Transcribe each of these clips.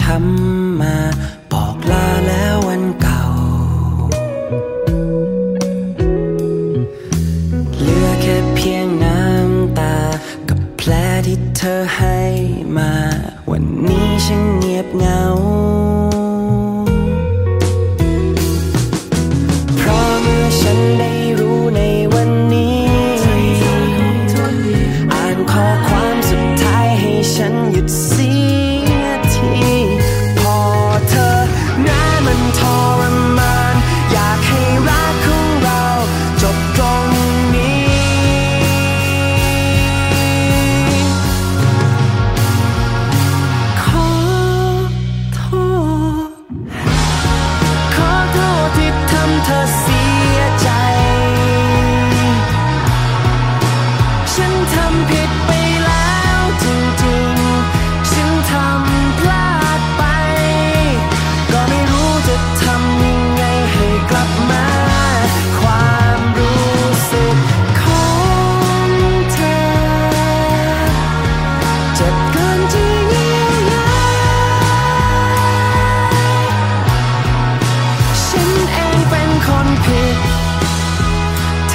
ช้ำมาบอกลาแล้ววันเก่า เหลือแค่เพียงน้ำตา กับแผลที่เธอให้มา วันนี้ฉันเงียบเหงาฉันหยุดเสีย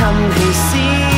come and see.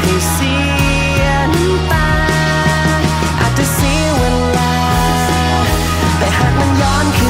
ให้เสียน้ำตา อาจจะเสียเวลา แต่หากมันย้อนคืน